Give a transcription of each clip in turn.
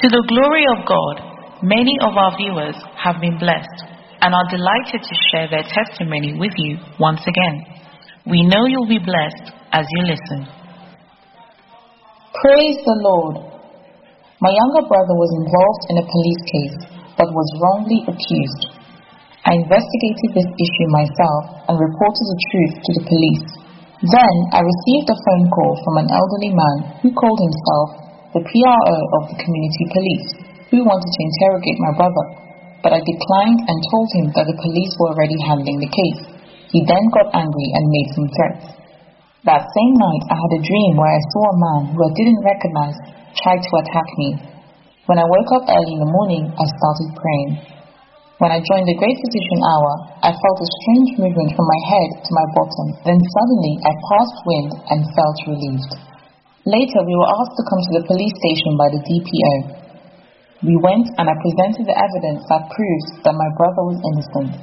To the glory of God, many of our viewers have been blessed and are delighted to share their testimony with you once again. We know you'll be blessed as you listen. Praise the Lord. My younger brother was involved in a police case but was wrongly accused. I investigated this issue myself and reported the truth to the police. Then I received a phone call from an elderly man who called himself the PRO of the community police who wanted to interrogate my brother, but I declined and told him that the police were already handling the case. He then got angry and made some threats. That same night, I had a dream where I saw a man who I didn't recognize try to attack me. When I woke up early in the morning, I started praying. When I joined the Great Physician Hour, I felt a strange movement from my head to my bottom. Then suddenly, I passed wind and felt relieved. Later, we were asked to come to the police station by the DPO. We went and I presented the evidence that proves that my brother was innocent.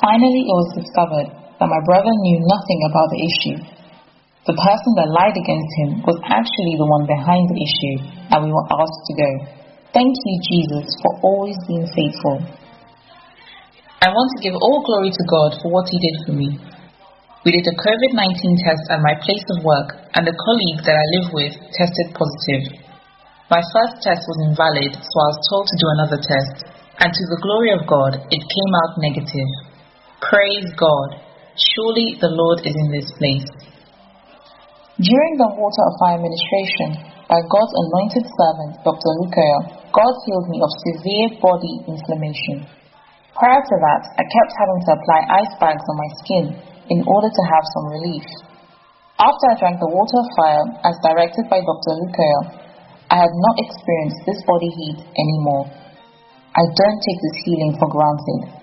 Finally, it was discovered that my brother knew nothing about the issue. The person that lied against him was actually the one behind the issue, and we were asked to go. Thank you, Jesus, for always being faithful. I want to give all glory to God for what He did for me. We did a COVID 19 test at my place of work, and the colleague that I live with tested positive. My first test was invalid, so I was told to do another test, and to the glory of God, it came out negative. Praise God. Surely the Lord is in this place. During the water of my administration, by God's anointed servant, Dr. Olukoya, God healed me of severe body inflammation. Prior to that, I kept having to apply ice bags on my skin in order to have some relief. After I drank the water of fire, as directed by Dr. Olukoya, I had not experienced this body heat anymore. I don't take this healing for granted.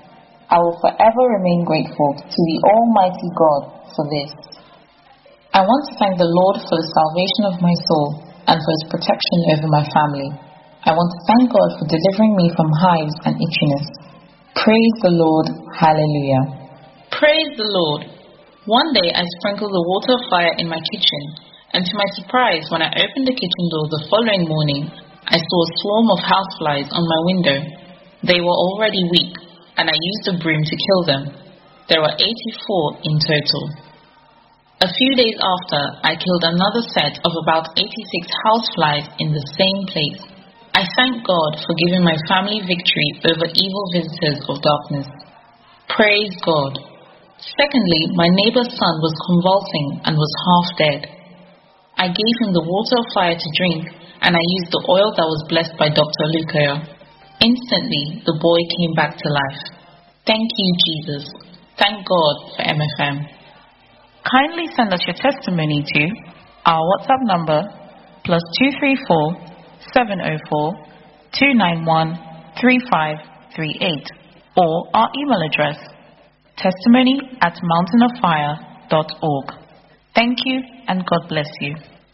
I will forever remain grateful to the Almighty God for this. I want to thank the Lord for the salvation of my soul and for his protection over my family. I want to thank God for delivering me from hives and itchiness. Praise the Lord. Hallelujah. Praise the Lord. One day I sprinkled the water of fire in my kitchen, and to my surprise, when I opened the kitchen door the following morning, I saw a swarm of houseflies on my window. They were already weak, and I used a broom to kill them. There were 84 in total. A few days after, I killed another set of about 86 houseflies in the same place. I thank God for giving my family victory over evil visitors of darkness. Praise God. Secondly, my neighbor's son was convulsing and was half dead. I gave him the water of fire to drink, and I used the oil that was blessed by Dr. Olukoya. Instantly, the boy came back to life. Thank you, Jesus. Thank God for MFM. Kindly send us your testimony to our WhatsApp number plus 234 704 291 3538 or our email address testimony at mountainoffire.org. Thank you and God bless you.